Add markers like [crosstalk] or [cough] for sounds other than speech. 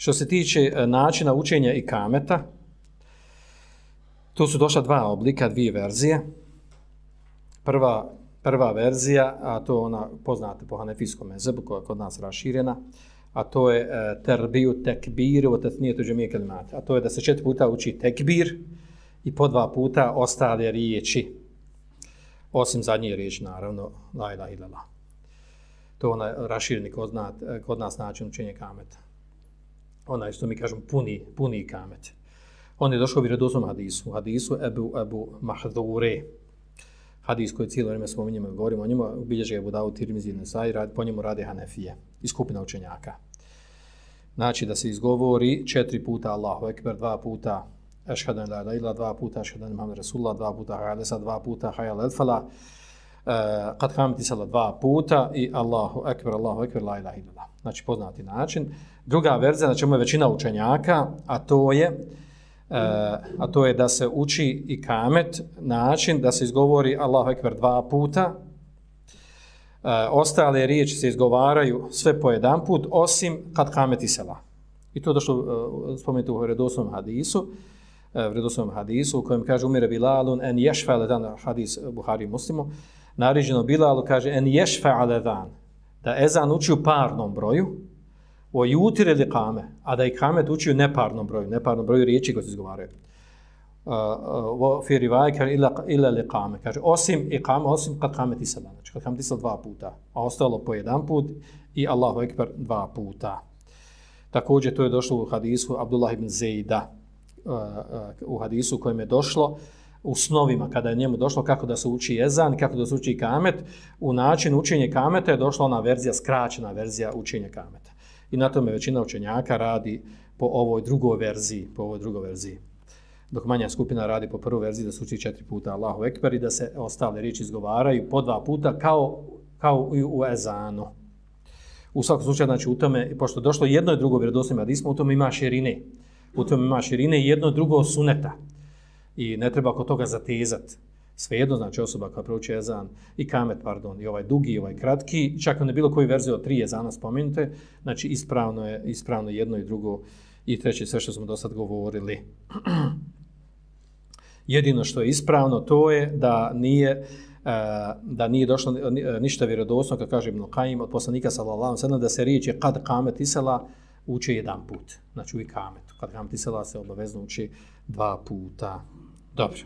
Što se tiče e, načina učenja i kameta, tu su došla dva oblika, dvije verzije. Prva, prva verzija, a to ona poznate po hanefijskom mezebu, koja je kod nas raširena, a to je e, terbiju tekbir, o nije to džemije. A to je da se četiri puta uči tekbir i po dva puta ostale riječi. Osim zadnje riječi, naravno, la ilaha illallah. To je onaj rašireni kod, nas, e, kod nas način učenja kameta. Onaj što mi kažemo puni, puni kamet. On je došao u vjerodostom hadisu. Hadisu Ebu, Ebu Mahdure. Hadis koji cijelo vrijeme spominjemo i govorimo o njemu. Bilježe je Budavu Tirmizi Nesai. Po njemu rade Hanefije i skupina učenjaka. Znači da se izgovori četiri puta Allahu Ekber, dva puta Ešhadan la ilaha illa dva puta Ešhadan Muhammed Rasulullah, dva puta Hajjalesa, dva puta Hajjal Elfala, Eh, kad hamiti sala dva puta i Allahu ekber, Allahu ekber, la ilaha illallah. Znači poznati način. Druga verzija, znači čemu je većina učenjaka, a to je uh, a to je da se uči i kamet način da se izgovori Allahu ekber dva puta. Eh, ostale riječi se izgovaraju sve po jedan put, osim kad kameti sela. I to došlo uh, spomenuti u redosnom hadisu, uh, redosnom hadisu u kojem kaže umire Bilalun en ješfele dan hadis Buhari muslimu, naređeno Bilalu, kaže, en ješfa ale dan, da ezan uči u parnom broju, o jutire li kame, a da i kamet uči u neparnom broju, neparnom broju riječi koje se izgovaraju. Uh, uh fi rivaje kaže, ila, ila li kame, kaže, osim i kame, osim kad kamet isala, znači kad kamet isala dva puta, a ostalo po jedan put i Allahu ekber dva puta. Također to je došlo u hadisu Abdullah ibn Zejda, uh, uh, u hadisu kojem je došlo, u snovima, kada je njemu došlo kako da se uči jezan, kako da se uči kamet, u način učenja kameta je došla ona verzija, skraćena verzija učenja kameta. I na tome većina učenjaka radi po ovoj drugoj verziji, po ovoj drugoj verziji. Dok manja skupina radi po prvoj verziji da se uči četiri puta Allahu Ekber i da se ostale riječi izgovaraju po dva puta kao, kao i u ezanu. U svakom slučaju, znači u tome, pošto je došlo jedno i drugo vjerodostojima, da u tome ima širine. U tome ima širine i jedno i drugo suneta i ne treba oko toga zatezat. Svejedno znači osoba koja prouči ezan i kamet, pardon, i ovaj dugi i ovaj kratki, čak ne bilo koji verziju od tri ezana spomenute, znači ispravno je ispravno jedno i drugo i treće sve što smo do sad govorili. [clears throat] Jedino što je ispravno to je da nije e, da nije došlo ništa vjerodostojno kad kaže Ibn Qayyim od poslanika sallallahu sallam, da se riječ je kad kamet isela uči jedan put. Znači u kamet. Kad kamet isela se obavezno uči dva puta. Dobrze.